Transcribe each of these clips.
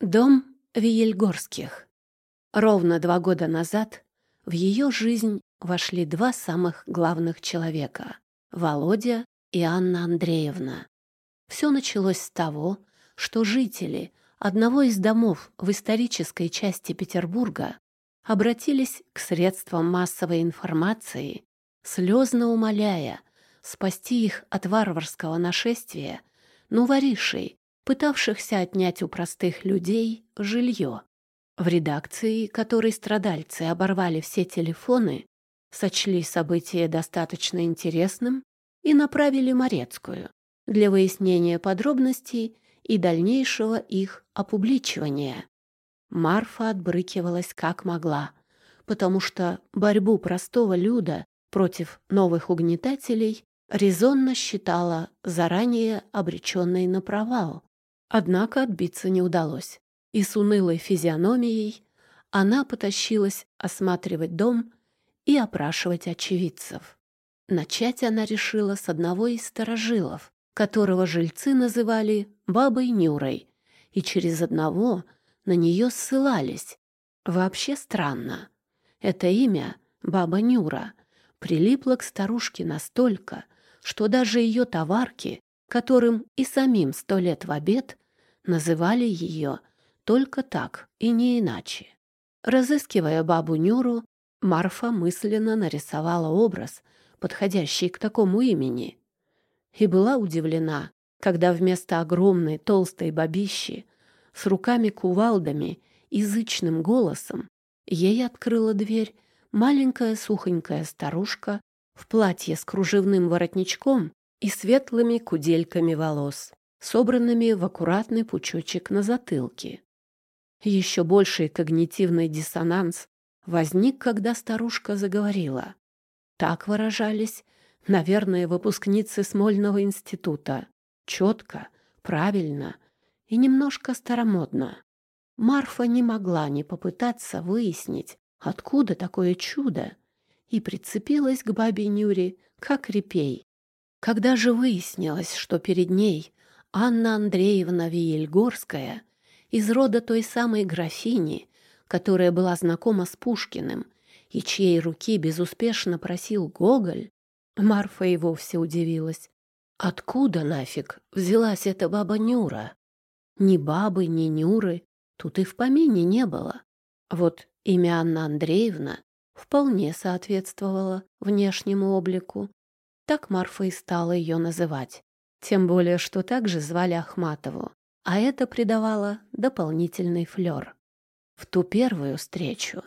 Дом Виельгорских. Ровно два года назад в ее жизнь вошли два самых главных человека — Володя и Анна Андреевна. Все началось с того, что жители одного из домов в исторической части Петербурга обратились к средствам массовой информации, слезно умоляя спасти их от варварского нашествия нуворишей, пытавшихся отнять у простых людей жилье. В редакции, которой страдальцы оборвали все телефоны, сочли событие достаточно интересным и направили Морецкую для выяснения подробностей и дальнейшего их опубличивания. Марфа отбрыкивалась как могла, потому что борьбу простого люда против новых угнетателей резонно считала заранее обреченной на провал. Однако отбиться не удалось, и с унылой физиономией она потащилась осматривать дом и опрашивать очевидцев. Начать она решила с одного из сторожилов, которого жильцы называли «бабой Нюрой», и через одного на нее ссылались. Вообще странно. Это имя, баба Нюра, прилипло к старушке настолько, что даже ее товарки которым и самим сто лет в обед называли ее только так и не иначе. Разыскивая бабу Нюру, Марфа мысленно нарисовала образ, подходящий к такому имени, и была удивлена, когда вместо огромной толстой бабищи с руками-кувалдами и голосом ей открыла дверь маленькая сухонькая старушка в платье с кружевным воротничком и светлыми кудельками волос, собранными в аккуратный пучочек на затылке. Еще больший когнитивный диссонанс возник, когда старушка заговорила. Так выражались, наверное, выпускницы Смольного института. Четко, правильно и немножко старомодно. Марфа не могла не попытаться выяснить, откуда такое чудо, и прицепилась к бабе Нюре, как репей. Когда же выяснилось, что перед ней Анна Андреевна Виельгорская из рода той самой графини, которая была знакома с Пушкиным и чьей руки безуспешно просил Гоголь, Марфа и вовсе удивилась. Откуда нафиг взялась эта баба Нюра? Ни бабы, ни Нюры тут и в помине не было. Вот имя Анна Андреевна вполне соответствовало внешнему облику. Так Марфа и стала ее называть. Тем более, что также звали Ахматову, а это придавало дополнительный флер. В ту первую встречу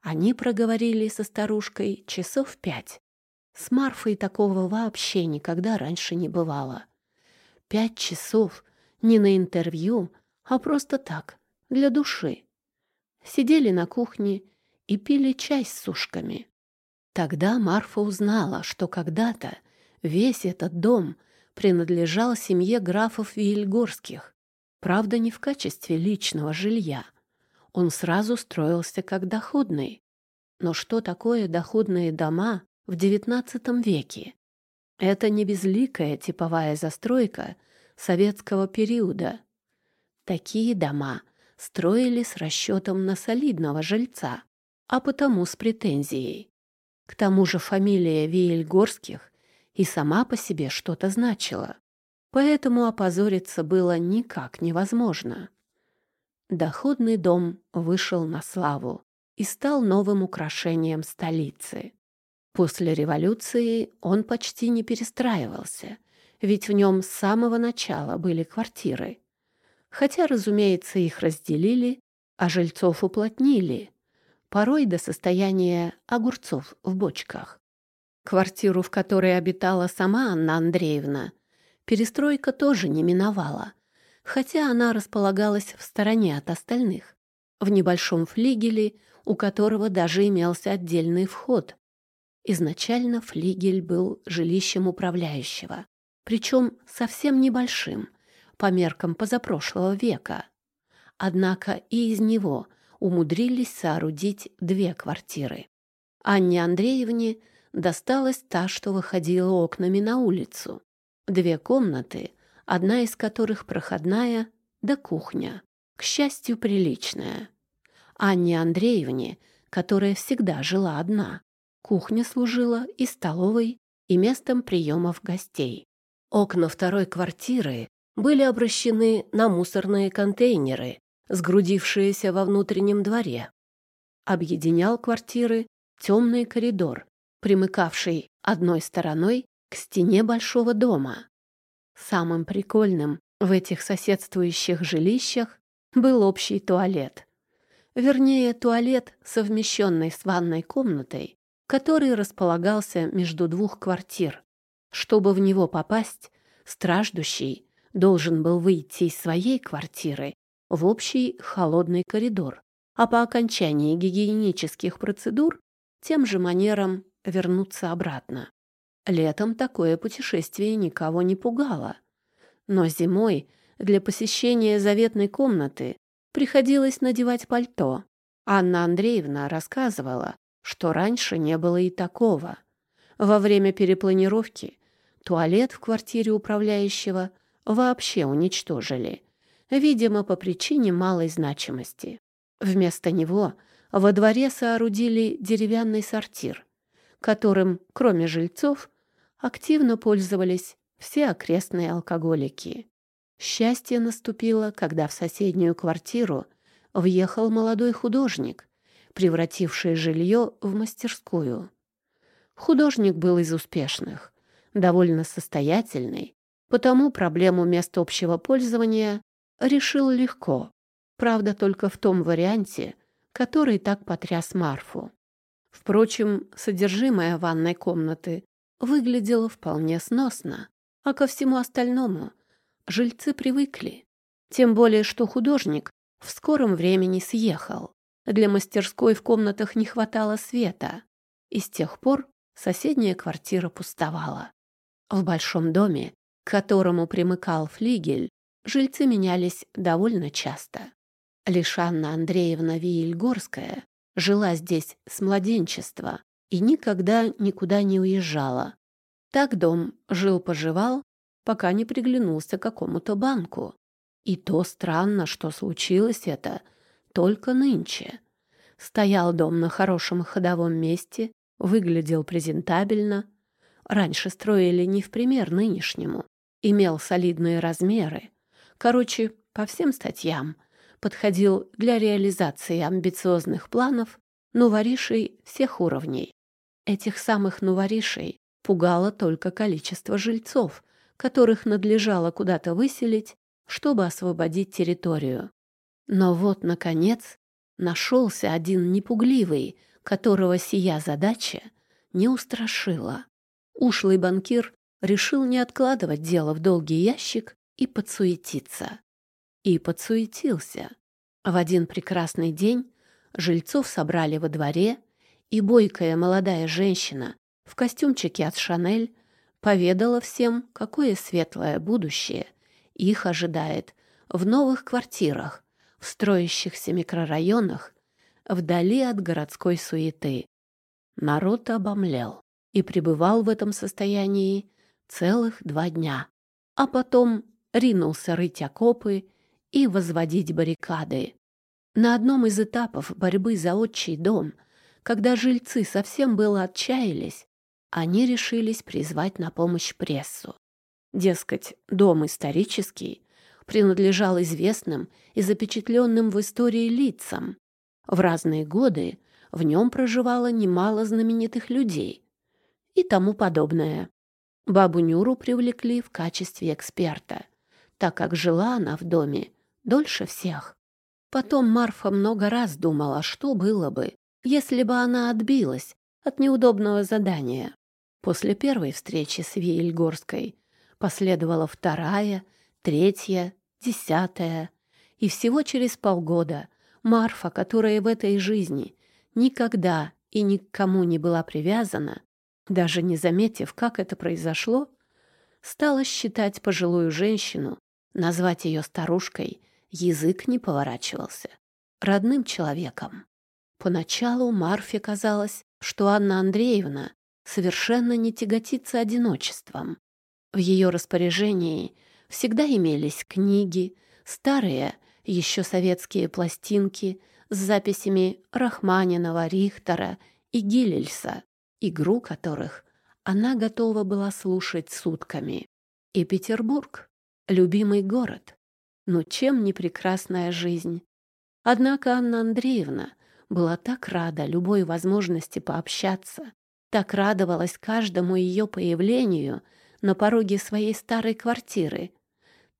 они проговорили со старушкой часов пять. С Марфой такого вообще никогда раньше не бывало. Пять часов не на интервью, а просто так, для души. Сидели на кухне и пили чай с сушками. Тогда Марфа узнала, что когда-то весь этот дом принадлежал семье графов Вильгорских, правда, не в качестве личного жилья. Он сразу строился как доходный. Но что такое доходные дома в XIX веке? Это не безликая типовая застройка советского периода. Такие дома строили с расчетом на солидного жильца, а потому с претензией. К тому же фамилия Виельгорских и сама по себе что-то значила, поэтому опозориться было никак невозможно. Доходный дом вышел на славу и стал новым украшением столицы. После революции он почти не перестраивался, ведь в нем с самого начала были квартиры. Хотя, разумеется, их разделили, а жильцов уплотнили, порой до состояния огурцов в бочках. Квартиру, в которой обитала сама Анна Андреевна, перестройка тоже не миновала, хотя она располагалась в стороне от остальных, в небольшом флигеле, у которого даже имелся отдельный вход. Изначально флигель был жилищем управляющего, причем совсем небольшим, по меркам позапрошлого века. Однако и из него – умудрились соорудить две квартиры. Анне Андреевне досталась та, что выходила окнами на улицу. Две комнаты, одна из которых проходная, да кухня. к счастью, приличная. Анне Андреевне, которая всегда жила одна, кухня служила и столовой, и местом приемов гостей. Окна второй квартиры были обращены на мусорные контейнеры, сгрудившиеся во внутреннем дворе. Объединял квартиры темный коридор, примыкавший одной стороной к стене большого дома. Самым прикольным в этих соседствующих жилищах был общий туалет. Вернее, туалет, совмещенный с ванной комнатой, который располагался между двух квартир. Чтобы в него попасть, страждущий должен был выйти из своей квартиры в общий холодный коридор, а по окончании гигиенических процедур тем же манером вернуться обратно. Летом такое путешествие никого не пугало. Но зимой для посещения заветной комнаты приходилось надевать пальто. Анна Андреевна рассказывала, что раньше не было и такого. Во время перепланировки туалет в квартире управляющего вообще уничтожили, видимо, по причине малой значимости. Вместо него во дворе соорудили деревянный сортир, которым, кроме жильцов, активно пользовались все окрестные алкоголики. Счастье наступило, когда в соседнюю квартиру въехал молодой художник, превративший жилье в мастерскую. Художник был из успешных, довольно состоятельный, потому проблему мест общего пользования решил легко, правда, только в том варианте, который так потряс Марфу. Впрочем, содержимое ванной комнаты выглядело вполне сносно, а ко всему остальному жильцы привыкли. Тем более, что художник в скором времени съехал. Для мастерской в комнатах не хватало света, и с тех пор соседняя квартира пустовала. В большом доме, к которому примыкал флигель, жильцы менялись довольно часто. Лишь Анна Андреевна Виельгорская жила здесь с младенчества и никогда никуда не уезжала. Так дом жил-поживал, пока не приглянулся какому-то банку. И то странно, что случилось это только нынче. Стоял дом на хорошем ходовом месте, выглядел презентабельно. Раньше строили не в пример нынешнему. Имел солидные размеры. Короче, по всем статьям подходил для реализации амбициозных планов нуворишей всех уровней. Этих самых нуворишей пугало только количество жильцов, которых надлежало куда-то выселить, чтобы освободить территорию. Но вот, наконец, нашелся один непугливый, которого сия задача не устрашила. Ушлый банкир решил не откладывать дело в долгий ящик и подсуетиться. И подсуетился. В один прекрасный день жильцов собрали во дворе, и бойкая молодая женщина в костюмчике от «Шанель» поведала всем, какое светлое будущее их ожидает в новых квартирах, в строящихся микрорайонах, вдали от городской суеты. Народ обомлел и пребывал в этом состоянии целых два дня, а потом ринулся рыть окопы и возводить баррикады. На одном из этапов борьбы за отчий дом, когда жильцы совсем было отчаялись, они решились призвать на помощь прессу. Дескать, дом исторический принадлежал известным и запечатленным в истории лицам. В разные годы в нем проживало немало знаменитых людей и тому подобное. Бабу Нюру привлекли в качестве эксперта, так как жила она в доме дольше всех. Потом Марфа много раз думала, что было бы, если бы она отбилась от неудобного задания. После первой встречи с Виельгорской последовала вторая, третья, десятая. И всего через полгода Марфа, которая в этой жизни никогда и никому не была привязана, даже не заметив, как это произошло, стала считать пожилую женщину, назвать ее старушкой язык не поворачивался, родным человеком. Поначалу Марфе казалось, что Анна Андреевна совершенно не тяготится одиночеством. В ее распоряжении всегда имелись книги, старые еще советские пластинки с записями Рахманинова, Рихтера и Гиллельса, игру которых она готова была слушать сутками. И Петербург — любимый город. Ну чем не прекрасная жизнь? Однако Анна Андреевна была так рада любой возможности пообщаться, так радовалась каждому ее появлению на пороге своей старой квартиры,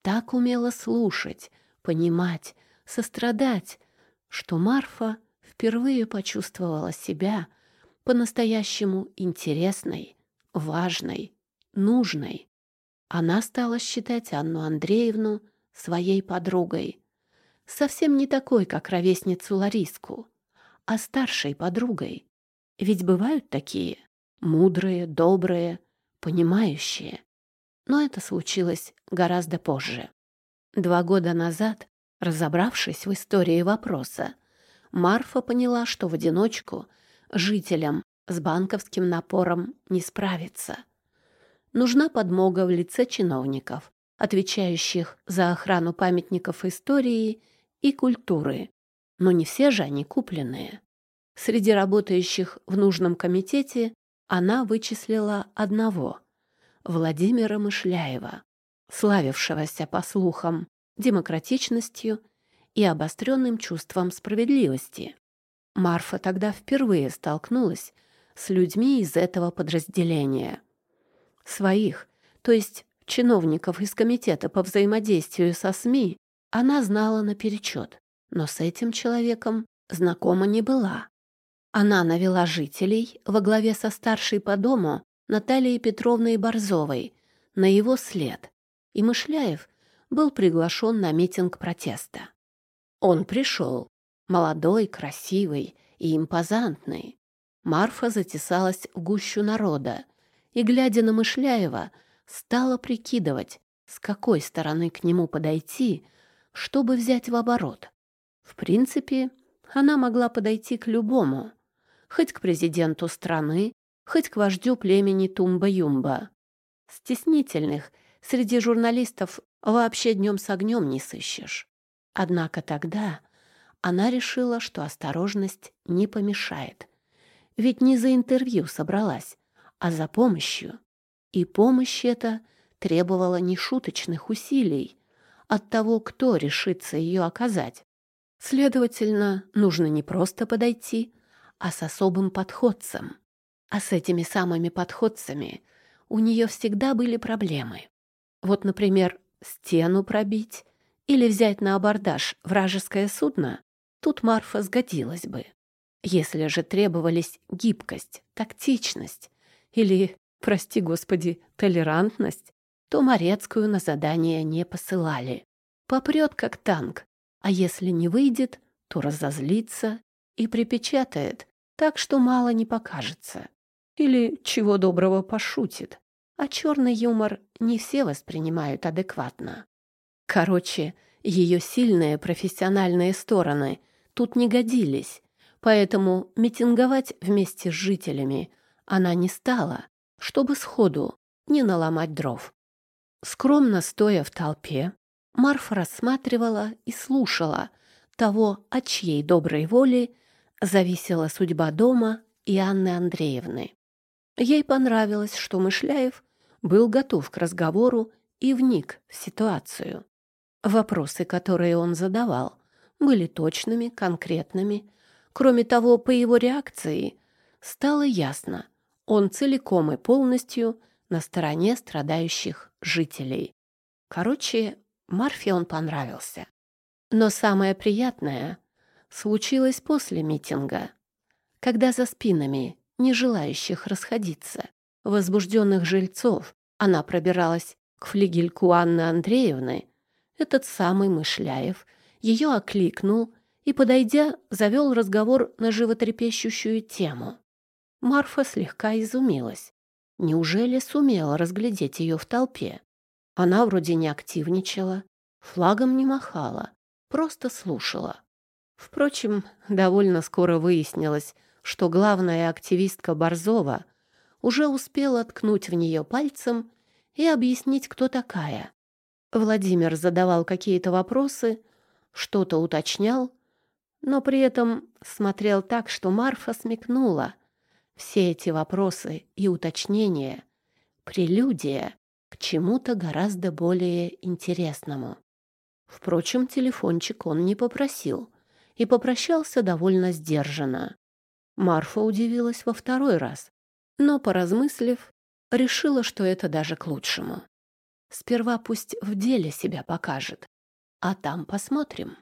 так умела слушать, понимать, сострадать, что Марфа впервые почувствовала себя по-настоящему интересной, важной, нужной. Она стала считать Анну Андреевну своей подругой. Совсем не такой, как ровесницу Лариску, а старшей подругой. Ведь бывают такие мудрые, добрые, понимающие. Но это случилось гораздо позже. Два года назад, разобравшись в истории вопроса, Марфа поняла, что в одиночку жителям с банковским напором не справиться. Нужна подмога в лице чиновников, отвечающих за охрану памятников истории и культуры. Но не все же они купленные. Среди работающих в нужном комитете она вычислила одного — Владимира Мышляева, славившегося, по слухам, демократичностью и обостренным чувством справедливости. Марфа тогда впервые столкнулась с людьми из этого подразделения. Своих, то есть чиновников из Комитета по взаимодействию со СМИ, она знала наперечет, но с этим человеком знакома не была. Она навела жителей во главе со старшей по дому Натальей Петровной Борзовой на его след, и Мышляев был приглашен на митинг протеста. Он пришел, молодой, красивый и импозантный. Марфа затесалась в гущу народа и, глядя на Мышляева, стала прикидывать, с какой стороны к нему подойти, чтобы взять в оборот. В принципе, она могла подойти к любому, хоть к президенту страны, хоть к вождю племени Тумба-Юмба. Стеснительных среди журналистов вообще днем с огнем не сыщешь. Однако тогда она решила, что осторожность не помешает. Ведь не за интервью собралась, а за помощью. И помощь эта требовала нешуточных усилий от того, кто решится ее оказать. Следовательно, нужно не просто подойти, а с особым подходцем. А с этими самыми подходцами у нее всегда были проблемы. Вот, например, стену пробить или взять на абордаж вражеское судно, тут Марфа сгодилась бы. Если же требовались гибкость, тактичность или, прости господи, толерантность, то Морецкую на задание не посылали. Попрет как танк, а если не выйдет, то разозлится и припечатает, так что мало не покажется. Или, чего доброго, пошутит. А черный юмор не все воспринимают адекватно. Короче, ее сильные профессиональные стороны тут не годились, поэтому митинговать вместе с жителями она не стала, чтобы сходу не наломать дров. Скромно стоя в толпе, Марфа рассматривала и слушала того, от чьей доброй воли зависела судьба дома и Анны Андреевны. Ей понравилось, что Мышляев был готов к разговору и вник в ситуацию. Вопросы, которые он задавал, были точными, конкретными. Кроме того, по его реакции стало ясно, он целиком и полностью на стороне страдающих жителей. Короче, Марфе он понравился. Но самое приятное случилось после митинга, когда за спинами не желающих расходиться, возбужденных жильцов, она пробиралась к флигельку Анны Андреевны, этот самый Мышляев ее окликнул и, подойдя, завел разговор на животрепещущую тему. Марфа слегка изумилась. Неужели сумела разглядеть ее в толпе? Она вроде не активничала, флагом не махала, просто слушала. Впрочем, довольно скоро выяснилось, что главная активистка Борзова уже успела ткнуть в нее пальцем и объяснить, кто такая. Владимир задавал какие-то вопросы, что-то уточнял, но при этом смотрел так, что Марфа смекнула. Все эти вопросы и уточнения — прелюдия к чему-то гораздо более интересному. Впрочем, телефончик он не попросил и попрощался довольно сдержанно. Марфа удивилась во второй раз, но, поразмыслив, решила, что это даже к лучшему. Сперва пусть в деле себя покажет, а там посмотрим.